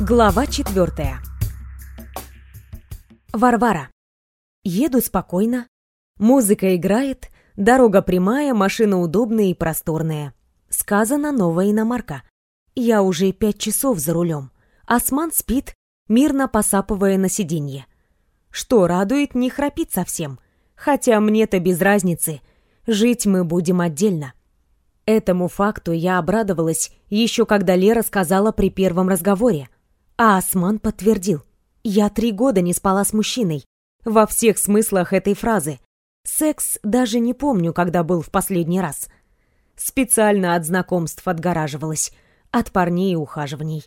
Глава четвертая. Варвара. Еду спокойно. Музыка играет, дорога прямая, машина удобная и просторная. Сказана новая иномарка. Я уже пять часов за рулем. Осман спит, мирно посапывая на сиденье. Что радует, не храпит совсем. Хотя мне-то без разницы. Жить мы будем отдельно. Этому факту я обрадовалась еще когда Лера сказала при первом разговоре. А Осман подтвердил. Я три года не спала с мужчиной. Во всех смыслах этой фразы. Секс даже не помню, когда был в последний раз. Специально от знакомств отгораживалась. От парней и ухаживаний.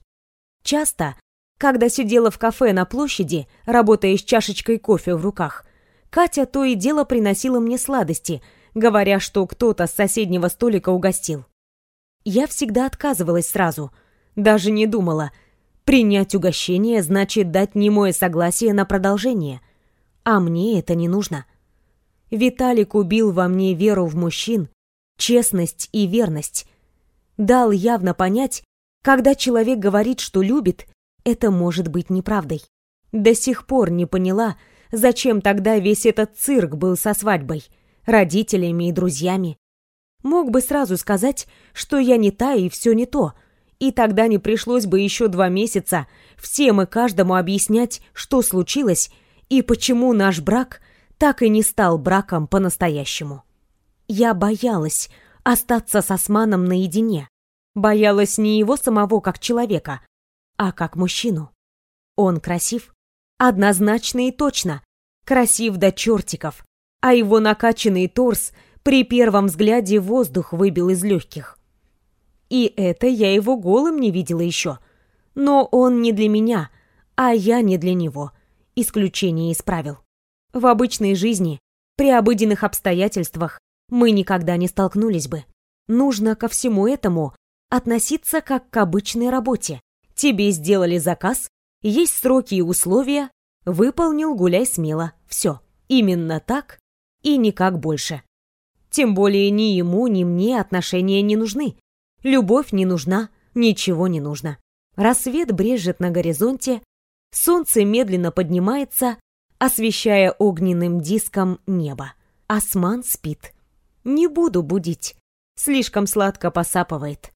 Часто, когда сидела в кафе на площади, работая с чашечкой кофе в руках, Катя то и дело приносила мне сладости, говоря, что кто-то с соседнего столика угостил. Я всегда отказывалась сразу. Даже не думала — Принять угощение значит дать немое согласие на продолжение. А мне это не нужно. Виталик убил во мне веру в мужчин, честность и верность. Дал явно понять, когда человек говорит, что любит, это может быть неправдой. До сих пор не поняла, зачем тогда весь этот цирк был со свадьбой, родителями и друзьями. Мог бы сразу сказать, что я не та и все не то — и тогда не пришлось бы еще два месяца всем и каждому объяснять, что случилось и почему наш брак так и не стал браком по-настоящему. Я боялась остаться с Османом наедине. Боялась не его самого как человека, а как мужчину. Он красив. Однозначно и точно. Красив до чертиков. А его накачанный торс при первом взгляде воздух выбил из легких. И это я его голым не видела еще. Но он не для меня, а я не для него. Исключение из правил. В обычной жизни, при обыденных обстоятельствах, мы никогда не столкнулись бы. Нужно ко всему этому относиться как к обычной работе. Тебе сделали заказ, есть сроки и условия, выполнил, гуляй смело. Все. Именно так и никак больше. Тем более ни ему, ни мне отношения не нужны. Любовь не нужна, ничего не нужно. Рассвет брежет на горизонте, солнце медленно поднимается, освещая огненным диском небо. Осман спит. Не буду будить. Слишком сладко посапывает.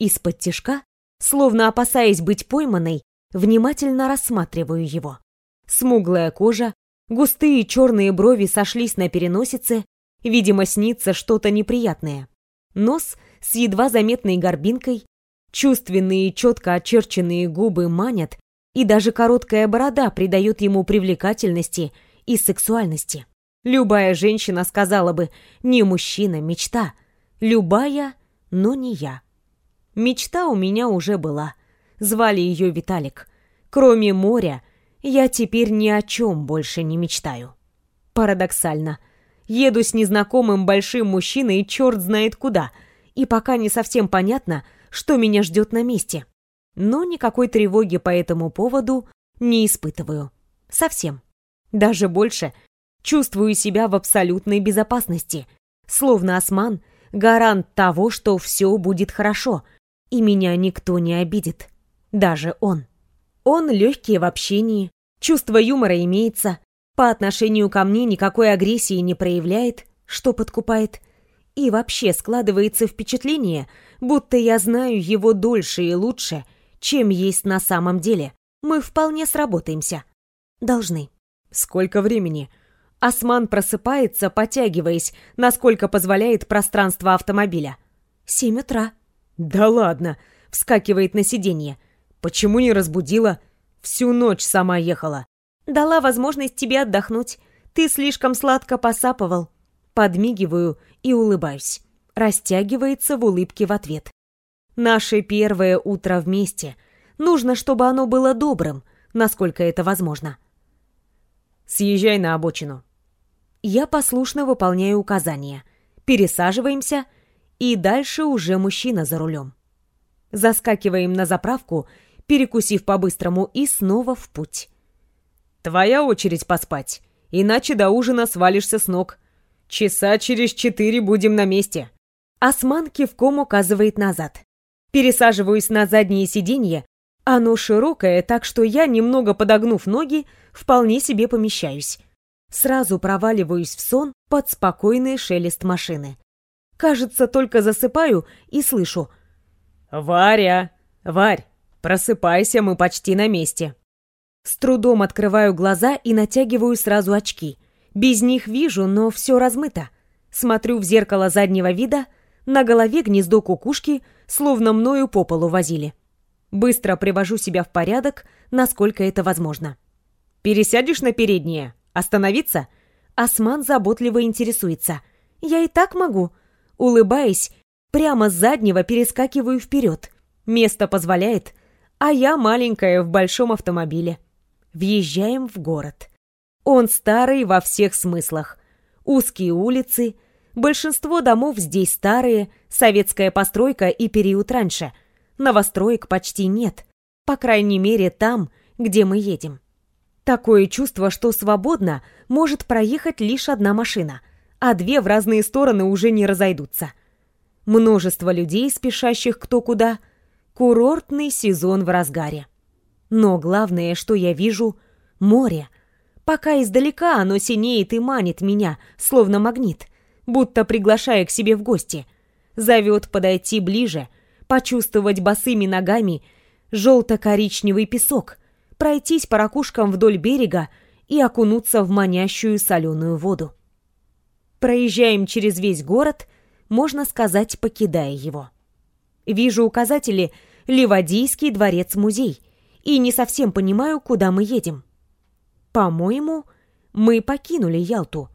Из-под тишка, словно опасаясь быть пойманной, внимательно рассматриваю его. Смуглая кожа, густые черные брови сошлись на переносице, видимо, снится что-то неприятное. Нос с едва заметной горбинкой, чувственные четко очерченные губы манят, и даже короткая борода придает ему привлекательности и сексуальности. Любая женщина сказала бы «не мужчина, мечта». Любая, но не я. Мечта у меня уже была. Звали ее Виталик. Кроме моря, я теперь ни о чем больше не мечтаю. Парадоксально. Еду с незнакомым большим мужчиной черт знает куда — и пока не совсем понятно, что меня ждет на месте. Но никакой тревоги по этому поводу не испытываю. Совсем. Даже больше. Чувствую себя в абсолютной безопасности. Словно осман — гарант того, что все будет хорошо, и меня никто не обидит. Даже он. Он легкий в общении, чувство юмора имеется, по отношению ко мне никакой агрессии не проявляет, что подкупает — и вообще складывается впечатление, будто я знаю его дольше и лучше, чем есть на самом деле. Мы вполне сработаемся. Должны. Сколько времени? Осман просыпается, потягиваясь, насколько позволяет пространство автомобиля. Семь утра. Да ладно, вскакивает на сиденье. Почему не разбудила? Всю ночь сама ехала. Дала возможность тебе отдохнуть. Ты слишком сладко посапывал. Подмигиваю и улыбаюсь. Растягивается в улыбке в ответ. Наше первое утро вместе. Нужно, чтобы оно было добрым, насколько это возможно. Съезжай на обочину. Я послушно выполняю указания. Пересаживаемся, и дальше уже мужчина за рулем. Заскакиваем на заправку, перекусив по-быстрому, и снова в путь. Твоя очередь поспать, иначе до ужина свалишься с ног. Часа через четыре будем на месте. Осман кивком указывает назад. Пересаживаюсь на заднее сиденье, Оно широкое, так что я, немного подогнув ноги, вполне себе помещаюсь. Сразу проваливаюсь в сон под спокойный шелест машины. Кажется, только засыпаю и слышу. «Варя! Варь, просыпайся, мы почти на месте!» С трудом открываю глаза и натягиваю сразу очки. Без них вижу, но все размыто. Смотрю в зеркало заднего вида, на голове гнездо кукушки, словно мною по полу возили. Быстро привожу себя в порядок, насколько это возможно. «Пересядешь на переднее?» Остановиться? Осман заботливо интересуется. Я и так могу. Улыбаясь, прямо с заднего перескакиваю вперед. Место позволяет, а я маленькая в большом автомобиле. Въезжаем в город. Он старый во всех смыслах. Узкие улицы, большинство домов здесь старые, советская постройка и период раньше. Новостроек почти нет, по крайней мере там, где мы едем. Такое чувство, что свободно может проехать лишь одна машина, а две в разные стороны уже не разойдутся. Множество людей, спешащих кто куда. Курортный сезон в разгаре. Но главное, что я вижу — море. Пока издалека оно синеет и манит меня, словно магнит, будто приглашая к себе в гости. Зовет подойти ближе, почувствовать босыми ногами желто-коричневый песок — пройтись по ракушкам вдоль берега и окунуться в манящую соленую воду. Проезжаем через весь город, можно сказать, покидая его. Вижу указатели «Ливадийский дворец-музей» и не совсем понимаю, куда мы едем. По-моему, мы покинули Ялту,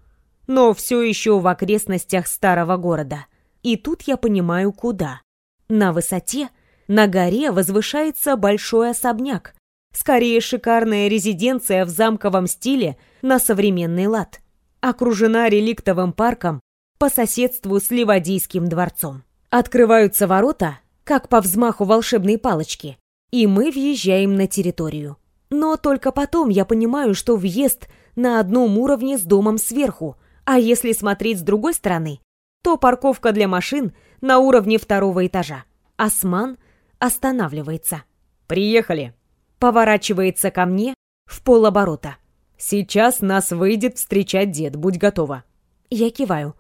но все еще в окрестностях старого города. И тут я понимаю, куда. На высоте, на горе возвышается большой особняк, Скорее, шикарная резиденция в замковом стиле на современный лад. Окружена реликтовым парком по соседству с Ливадийским дворцом. Открываются ворота, как по взмаху волшебной палочки, и мы въезжаем на территорию. Но только потом я понимаю, что въезд на одном уровне с домом сверху, а если смотреть с другой стороны, то парковка для машин на уровне второго этажа. Осман останавливается. «Приехали!» поворачивается ко мне в полоборота. «Сейчас нас выйдет встречать дед, будь готова». Я киваю.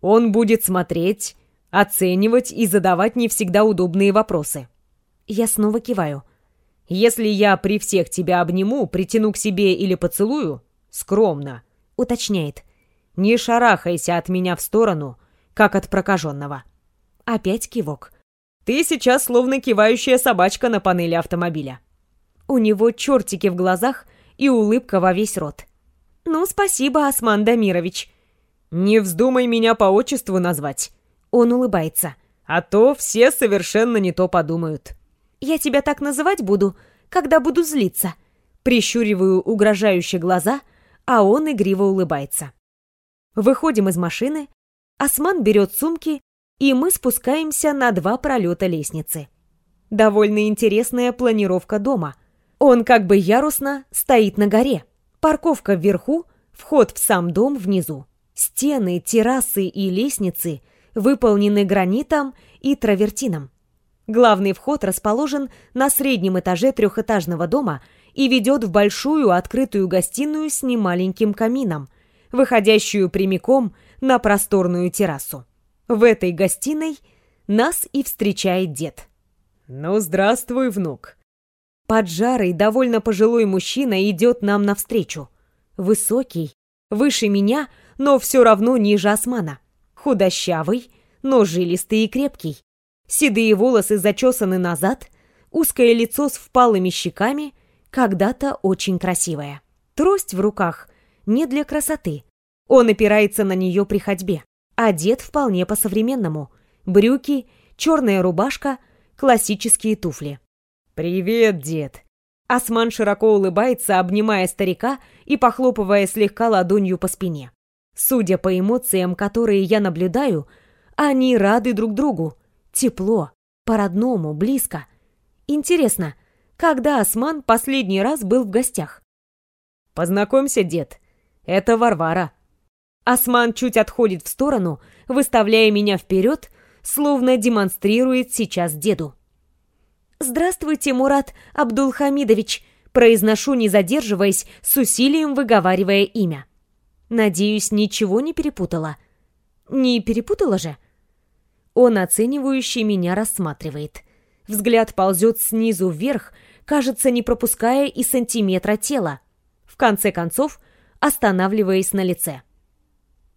Он будет смотреть, оценивать и задавать не всегда удобные вопросы. Я снова киваю. «Если я при всех тебя обниму, притяну к себе или поцелую, скромно», — уточняет. «Не шарахайся от меня в сторону, как от прокаженного». Опять кивок. «Ты сейчас словно кивающая собачка на панели автомобиля». У него чертики в глазах и улыбка во весь рот. «Ну, спасибо, Осман Дамирович». «Не вздумай меня по отчеству назвать». Он улыбается. «А то все совершенно не то подумают». «Я тебя так называть буду, когда буду злиться». Прищуриваю угрожающие глаза, а он игриво улыбается. Выходим из машины, Осман берет сумки, и мы спускаемся на два пролета лестницы. Довольно интересная планировка дома. Он как бы ярусно стоит на горе. Парковка вверху, вход в сам дом внизу. Стены, террасы и лестницы выполнены гранитом и травертином. Главный вход расположен на среднем этаже трехэтажного дома и ведет в большую открытую гостиную с немаленьким камином, выходящую прямиком на просторную террасу. В этой гостиной нас и встречает дед. «Ну, здравствуй, внук!» Поджарый, довольно пожилой мужчина идет нам навстречу. Высокий, выше меня, но все равно ниже османа. Худощавый, но жилистый и крепкий. Седые волосы зачесаны назад, узкое лицо с впалыми щеками, когда-то очень красивое. Трость в руках не для красоты. Он опирается на нее при ходьбе. Одет вполне по-современному. Брюки, черная рубашка, классические туфли. «Привет, дед!» Осман широко улыбается, обнимая старика и похлопывая слегка ладонью по спине. Судя по эмоциям, которые я наблюдаю, они рады друг другу. Тепло, по-родному, близко. Интересно, когда Осман последний раз был в гостях? «Познакомься, дед. Это Варвара». Осман чуть отходит в сторону, выставляя меня вперед, словно демонстрирует сейчас деду. «Здравствуйте, Мурат Абдулхамидович», произношу, не задерживаясь, с усилием выговаривая имя. Надеюсь, ничего не перепутала. Не перепутала же? Он оценивающий меня рассматривает. Взгляд ползет снизу вверх, кажется, не пропуская и сантиметра тела. В конце концов, останавливаясь на лице.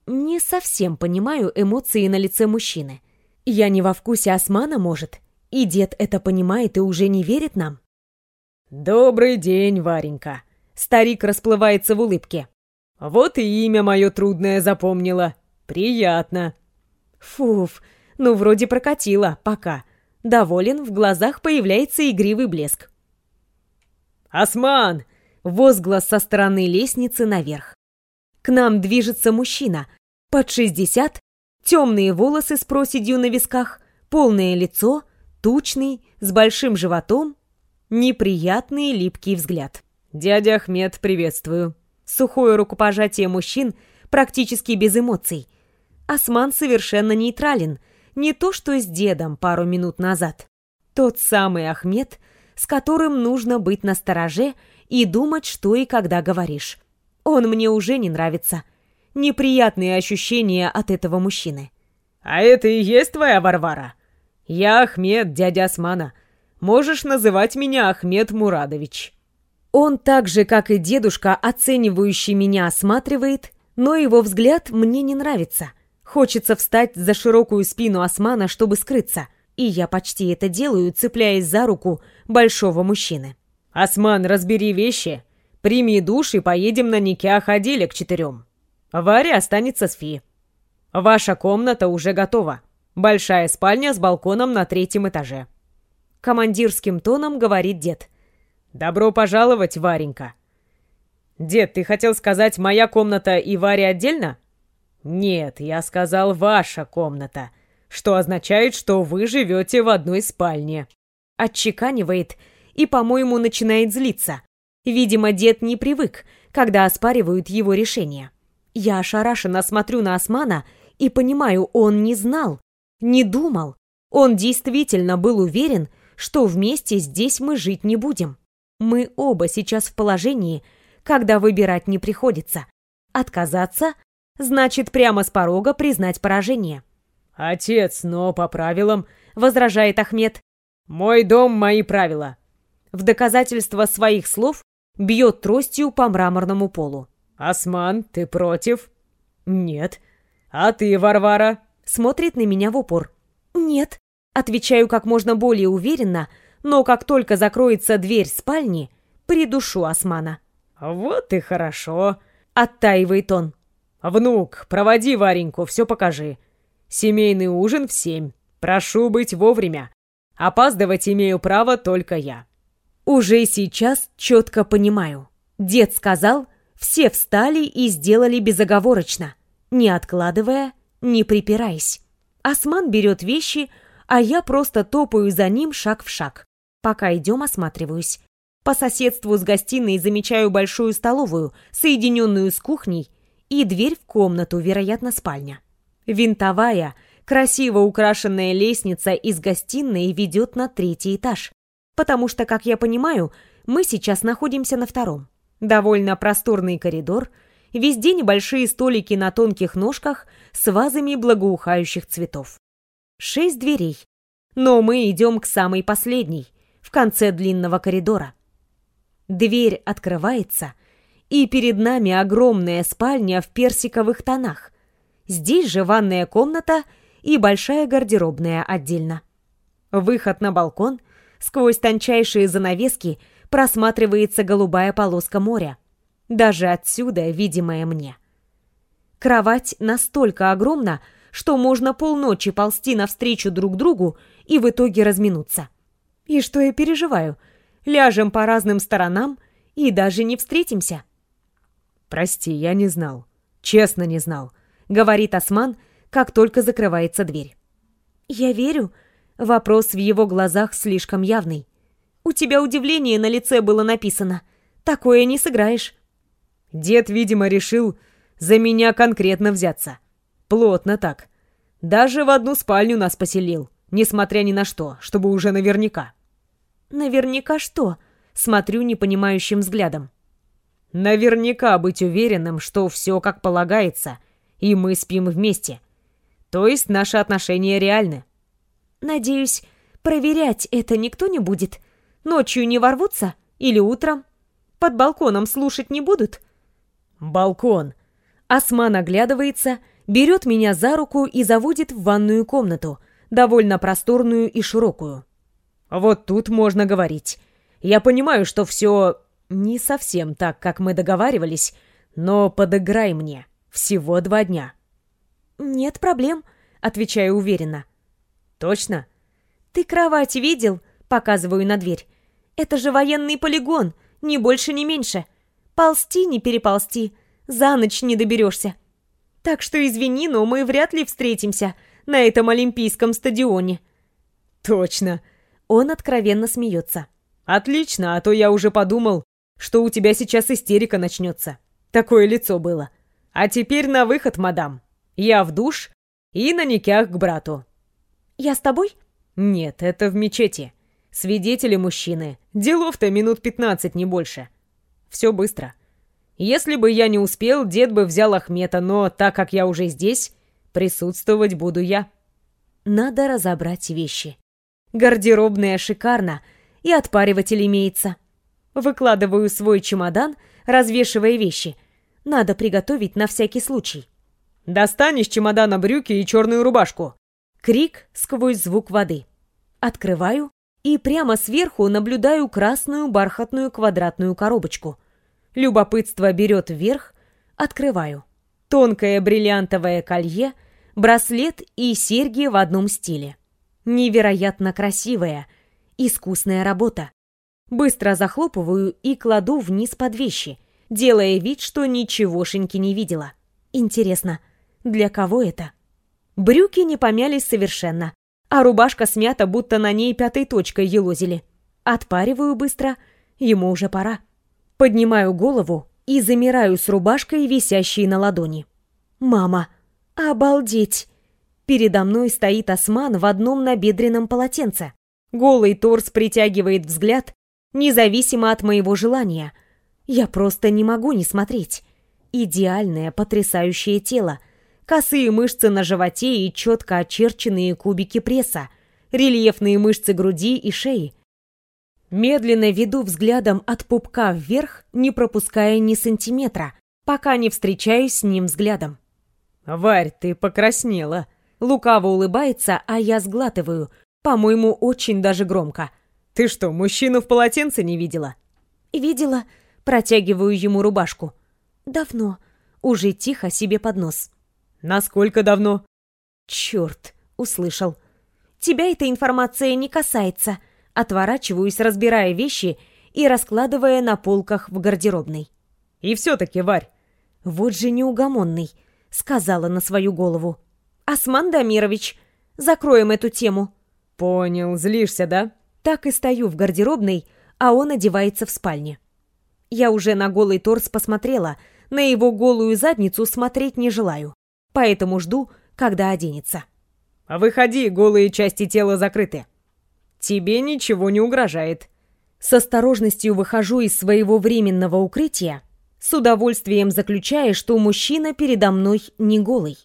Не совсем понимаю эмоции на лице мужчины. Я не во вкусе османа, может? И дед это понимает и уже не верит нам? «Добрый день, Варенька!» Старик расплывается в улыбке. «Вот и имя мое трудное запомнила. Приятно!» Фуф, ну вроде прокатило, пока. Доволен, в глазах появляется игривый блеск. «Осман!» — возглас со стороны лестницы наверх. К нам движется мужчина, под шестьдесят, темные волосы с проседью на висках, полное лицо, тучный, с большим животом, неприятный липкий взгляд. «Дядя Ахмед, приветствую». Сухое рукопожатие мужчин практически без эмоций. Осман совершенно нейтрален, не то что с дедом пару минут назад. Тот самый Ахмед, с которым нужно быть настороже и думать, что и когда говоришь. Он мне уже не нравится. Неприятные ощущения от этого мужчины. «А это и есть твоя Варвара? Я Ахмед, дядя Османа. Можешь называть меня Ахмед Мурадович». Он так же, как и дедушка, оценивающий меня, осматривает, но его взгляд мне не нравится. Хочется встать за широкую спину Османа, чтобы скрыться. И я почти это делаю, цепляясь за руку большого мужчины. «Осман, разбери вещи Прими душ и поедем на Никях Аделя к четырем. Варя останется с Фи. Ваша комната уже готова. Большая спальня с балконом на третьем этаже. Командирским тоном говорит дед. Добро пожаловать, Варенька. Дед, ты хотел сказать «моя комната» и Варя отдельно? Нет, я сказал «ваша комната», что означает, что вы живете в одной спальне. Отчеканивает и, по-моему, начинает злиться. Видимо, дед не привык, когда оспаривают его решение. Я ошарашенно смотрю на Османа и понимаю, он не знал, не думал. Он действительно был уверен, что вместе здесь мы жить не будем. Мы оба сейчас в положении, когда выбирать не приходится. Отказаться значит прямо с порога признать поражение. «Отец, но по правилам», — возражает Ахмед. «Мой дом — мои правила». В доказательство своих слов бьет тростью по мраморному полу. «Осман, ты против?» «Нет». «А ты, Варвара?» Смотрит на меня в упор. «Нет». Отвечаю как можно более уверенно, но как только закроется дверь спальни, придушу Османа. «Вот и хорошо», — оттаивает он. «Внук, проводи Вареньку, все покажи. Семейный ужин в семь. Прошу быть вовремя. Опаздывать имею право только я». Уже сейчас четко понимаю. Дед сказал, все встали и сделали безоговорочно, не откладывая, не припираясь. Осман берет вещи, а я просто топаю за ним шаг в шаг. Пока идем, осматриваюсь. По соседству с гостиной замечаю большую столовую, соединенную с кухней, и дверь в комнату, вероятно, спальня. Винтовая, красиво украшенная лестница из гостиной ведет на третий этаж потому что, как я понимаю, мы сейчас находимся на втором. Довольно просторный коридор, везде небольшие столики на тонких ножках с вазами благоухающих цветов. Шесть дверей, но мы идем к самой последней, в конце длинного коридора. Дверь открывается, и перед нами огромная спальня в персиковых тонах. Здесь же ванная комната и большая гардеробная отдельно. Выход на балкон — Сквозь тончайшие занавески просматривается голубая полоска моря. Даже отсюда видимая мне. Кровать настолько огромна, что можно полночи ползти навстречу друг другу и в итоге разминуться. И что я переживаю? Ляжем по разным сторонам и даже не встретимся. «Прости, я не знал. Честно не знал», — говорит Осман, как только закрывается дверь. «Я верю», Вопрос в его глазах слишком явный. «У тебя удивление на лице было написано. Такое не сыграешь». Дед, видимо, решил за меня конкретно взяться. Плотно так. Даже в одну спальню нас поселил, несмотря ни на что, чтобы уже наверняка. Наверняка что? Смотрю непонимающим взглядом. Наверняка быть уверенным, что все как полагается, и мы спим вместе. То есть наши отношения реальны. Надеюсь, проверять это никто не будет? Ночью не ворвутся? Или утром? Под балконом слушать не будут? Балкон. Осман оглядывается, берет меня за руку и заводит в ванную комнату, довольно просторную и широкую. Вот тут можно говорить. Я понимаю, что все не совсем так, как мы договаривались, но подыграй мне. Всего два дня. Нет проблем, отвечаю уверенно. Точно? Ты кровать видел? Показываю на дверь. Это же военный полигон, ни больше, ни меньше. Ползти не переползти, за ночь не доберешься. Так что извини, но мы вряд ли встретимся на этом Олимпийском стадионе. Точно. Он откровенно смеется. Отлично, а то я уже подумал, что у тебя сейчас истерика начнется. Такое лицо было. А теперь на выход, мадам. Я в душ и на никях к брату. Я с тобой? Нет, это в мечети. Свидетели мужчины. Делов-то минут пятнадцать, не больше. Все быстро. Если бы я не успел, дед бы взял Ахмета, но так как я уже здесь, присутствовать буду я. Надо разобрать вещи. Гардеробная шикарно, и отпариватель имеется. Выкладываю свой чемодан, развешивая вещи. Надо приготовить на всякий случай. «Достань из чемодана брюки и черную рубашку!» Крик сквозь звук воды. Открываю и прямо сверху наблюдаю красную бархатную квадратную коробочку. Любопытство берет вверх, открываю. Тонкое бриллиантовое колье, браслет и серьги в одном стиле. Невероятно красивая, искусная работа. Быстро захлопываю и кладу вниз под вещи, делая вид, что ничегошеньки не видела. Интересно, для кого это? Брюки не помялись совершенно, а рубашка смята, будто на ней пятой точкой елозили. Отпариваю быстро, ему уже пора. Поднимаю голову и замираю с рубашкой, висящей на ладони. «Мама! Обалдеть!» Передо мной стоит осман в одном набедренном полотенце. Голый торс притягивает взгляд, независимо от моего желания. Я просто не могу не смотреть. Идеальное, потрясающее тело. Косые мышцы на животе и четко очерченные кубики пресса. Рельефные мышцы груди и шеи. Медленно веду взглядом от пупка вверх, не пропуская ни сантиметра, пока не встречаюсь с ним взглядом. «Варь, ты покраснела!» Лукаво улыбается, а я сглатываю, по-моему, очень даже громко. «Ты что, мужчину в полотенце не видела?» «Видела». Протягиваю ему рубашку. «Давно». Уже тихо себе под нос. «Насколько давно?» «Черт!» — услышал. «Тебя эта информация не касается». Отворачиваюсь, разбирая вещи и раскладывая на полках в гардеробной. «И все-таки, Варь!» «Вот же неугомонный», — сказала на свою голову. «Осман Дамирович, закроем эту тему». «Понял, злишься, да?» Так и стою в гардеробной, а он одевается в спальне. Я уже на голый торс посмотрела, на его голую задницу смотреть не желаю, поэтому жду, когда оденется. «Выходи, голые части тела закрыты. Тебе ничего не угрожает». С осторожностью выхожу из своего временного укрытия, с удовольствием заключая, что мужчина передо мной не голый.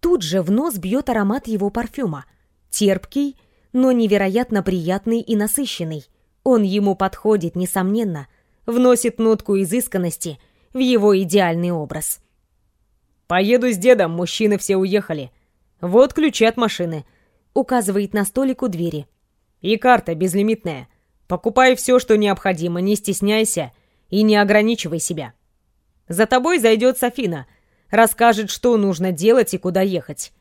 Тут же в нос бьет аромат его парфюма. Терпкий, но невероятно приятный и насыщенный. Он ему подходит, несомненно, вносит нотку изысканности в его идеальный образ. «Поеду с дедом, мужчины все уехали. Вот ключи от машины», — указывает на столик у двери. «И карта безлимитная. Покупай все, что необходимо, не стесняйся и не ограничивай себя. За тобой зайдет Софина, расскажет, что нужно делать и куда ехать.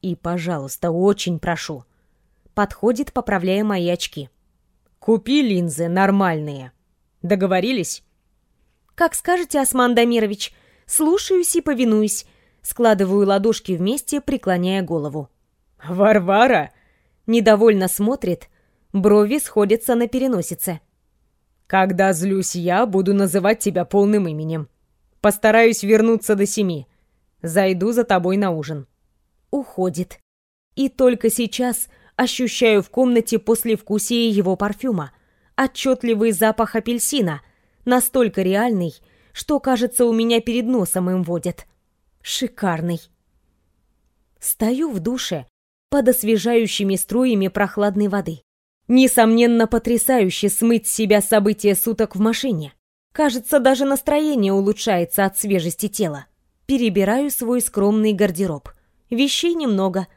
И, пожалуйста, очень прошу, подходит, поправляя мои очки. «Купи линзы нормальные. Договорились?» «Как скажете, Осман Дамирович. Слушаюсь и повинуюсь». Складываю ладошки вместе, преклоняя голову. «Варвара!» Недовольно смотрит, брови сходятся на переносице. «Когда злюсь я, буду называть тебя полным именем. Постараюсь вернуться до семи. Зайду за тобой на ужин». Уходит. И только сейчас ощущаю в комнате послевкусие его парфюма. отчетливый запах апельсина, настолько реальный, что, кажется, у меня перед носом им водят. Шикарный. Стою в душе под освежающими струями прохладной воды. Несомненно, потрясающе смыть с себя события суток в машине. Кажется, даже настроение улучшается от свежести тела. Перебираю свой скромный гардероб. Вещей немного.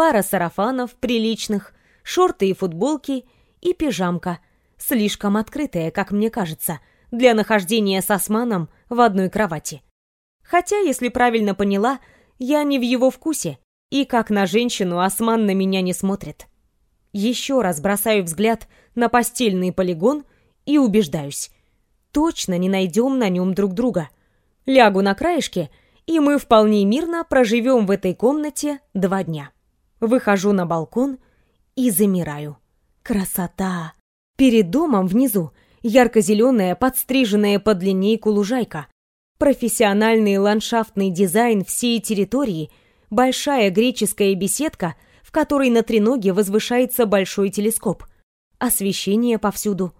Пара сарафанов приличных, шорты и футболки и пижамка, слишком открытая, как мне кажется, для нахождения с Османом в одной кровати. Хотя, если правильно поняла, я не в его вкусе, и как на женщину Осман на меня не смотрит. Еще раз бросаю взгляд на постельный полигон и убеждаюсь. Точно не найдем на нем друг друга. Лягу на краешке, и мы вполне мирно проживем в этой комнате два дня. Выхожу на балкон и замираю. Красота! Перед домом внизу ярко-зеленая, подстриженная под линейку лужайка. Профессиональный ландшафтный дизайн всей территории, большая греческая беседка, в которой на треноге возвышается большой телескоп. Освещение повсюду.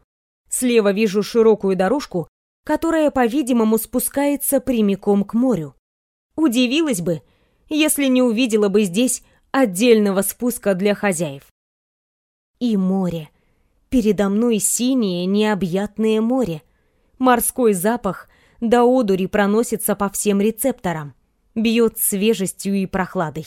Слева вижу широкую дорожку, которая, по-видимому, спускается прямиком к морю. Удивилась бы, если не увидела бы здесь отдельного спуска для хозяев. И море. Передо мной синее необъятное море. Морской запах до одури проносится по всем рецепторам. Бьет свежестью и прохладой.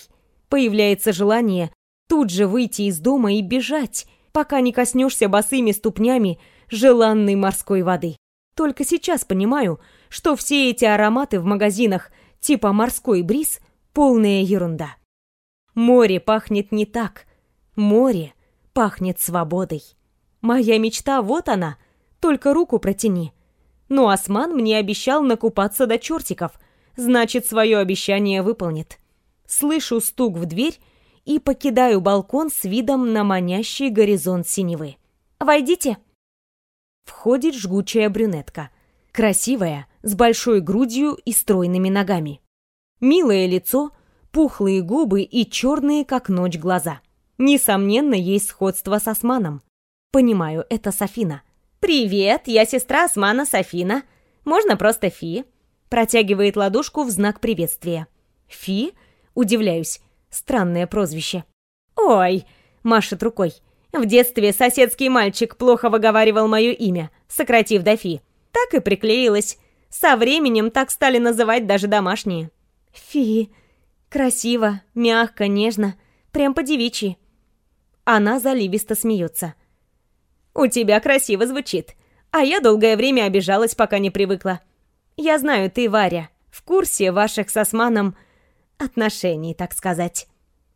Появляется желание тут же выйти из дома и бежать, пока не коснешься босыми ступнями желанной морской воды. Только сейчас понимаю, что все эти ароматы в магазинах типа «морской бриз» — полная ерунда. Море пахнет не так. Море пахнет свободой. Моя мечта вот она, только руку протяни. Но Осман мне обещал накупаться до чертиков, значит, свое обещание выполнит. Слышу стук в дверь и покидаю балкон с видом на манящий горизонт синевы. «Войдите!» Входит жгучая брюнетка. Красивая, с большой грудью и стройными ногами. Милое лицо — пухлые губы и черные, как ночь, глаза. Несомненно, есть сходство с Османом. Понимаю, это Софина. «Привет, я сестра Османа Софина. Можно просто Фи?» Протягивает ладошку в знак приветствия. «Фи?» Удивляюсь. Странное прозвище. «Ой!» — машет рукой. «В детстве соседский мальчик плохо выговаривал мое имя, сократив до Фи. Так и приклеилась. Со временем так стали называть даже домашние». «Фи!» Красиво, мягко, нежно, прям по-девичьи. Она заливисто смеется. «У тебя красиво звучит, а я долгое время обижалась, пока не привыкла. Я знаю, ты, Варя, в курсе ваших с Османом отношений, так сказать.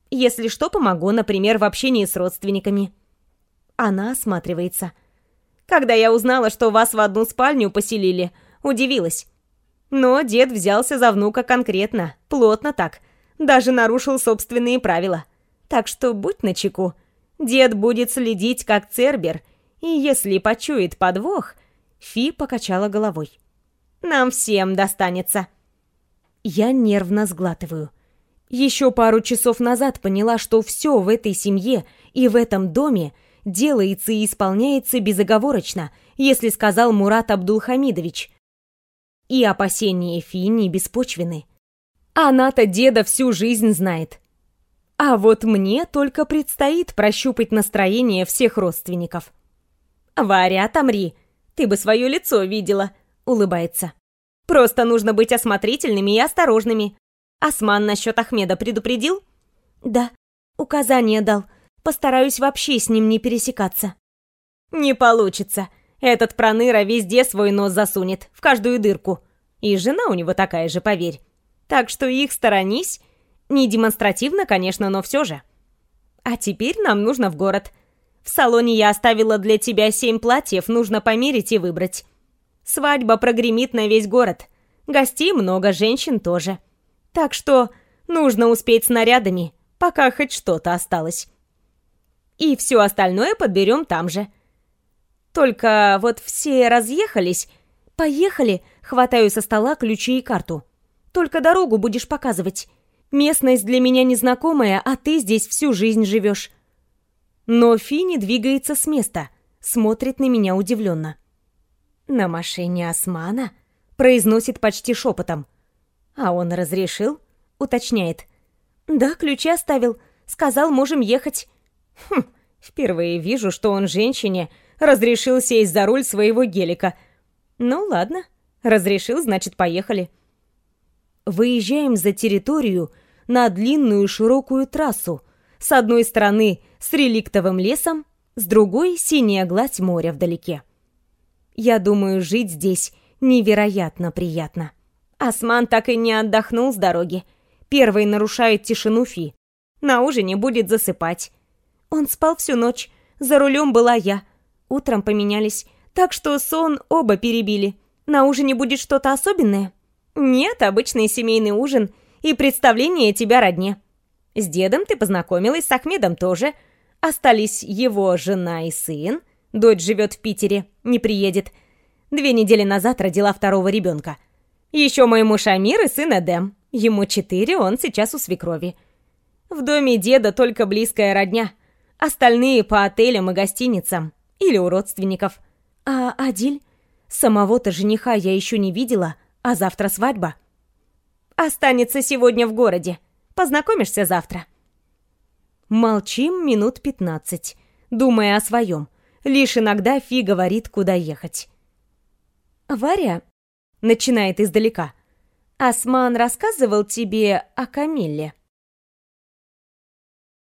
Если что, помогу, например, в общении с родственниками». Она осматривается. «Когда я узнала, что вас в одну спальню поселили, удивилась. Но дед взялся за внука конкретно, плотно так, даже нарушил собственные правила. Так что будь начеку. Дед будет следить, как Цербер, и если почует подвох... Фи покачала головой. Нам всем достанется. Я нервно сглатываю. Еще пару часов назад поняла, что все в этой семье и в этом доме делается и исполняется безоговорочно, если сказал Мурат Абдулхамидович. И опасения Фи не беспочвены. Она-то деда всю жизнь знает. А вот мне только предстоит прощупать настроение всех родственников. «Варя, отомри, ты бы свое лицо видела», — улыбается. «Просто нужно быть осмотрительными и осторожными. Осман насчет Ахмеда предупредил?» «Да, указание дал. Постараюсь вообще с ним не пересекаться». «Не получится. Этот проныра везде свой нос засунет, в каждую дырку. И жена у него такая же, поверь. Так что их сторонись. Не демонстративно, конечно, но все же. А теперь нам нужно в город. В салоне я оставила для тебя семь платьев, нужно померить и выбрать. Свадьба прогремит на весь город. Гостей много, женщин тоже. Так что нужно успеть с нарядами, пока хоть что-то осталось. И все остальное подберем там же. Только вот все разъехались. Поехали, хватаю со стола ключи и карту. Только дорогу будешь показывать. Местность для меня незнакомая, а ты здесь всю жизнь живешь». Но Фини двигается с места, смотрит на меня удивленно. «На машине Османа?» — произносит почти шепотом. «А он разрешил?» — уточняет. «Да, ключи оставил. Сказал, можем ехать». «Хм, впервые вижу, что он женщине разрешил сесть за руль своего гелика. Ну ладно, разрешил, значит, поехали». Выезжаем за территорию на длинную широкую трассу. С одной стороны с реликтовым лесом, с другой — синяя гладь моря вдалеке. Я думаю, жить здесь невероятно приятно. Осман так и не отдохнул с дороги. Первый нарушает тишину Фи. На ужине будет засыпать. Он спал всю ночь. За рулем была я. Утром поменялись. Так что сон оба перебили. На ужине будет что-то особенное? Нет, обычный семейный ужин и представление тебя родне. С дедом ты познакомилась, с Ахмедом тоже. Остались его жена и сын. Дочь живет в Питере, не приедет. Две недели назад родила второго ребенка. Еще мой муж Амир и сын Эдем. Ему четыре, он сейчас у свекрови. В доме деда только близкая родня. Остальные по отелям и гостиницам. Или у родственников. А Адиль? Самого-то жениха я еще не видела, а завтра свадьба. Останется сегодня в городе. Познакомишься завтра. Молчим минут пятнадцать, думая о своем. Лишь иногда Фи говорит, куда ехать. «Варя?» — начинает издалека. «Осман рассказывал тебе о Камилле?»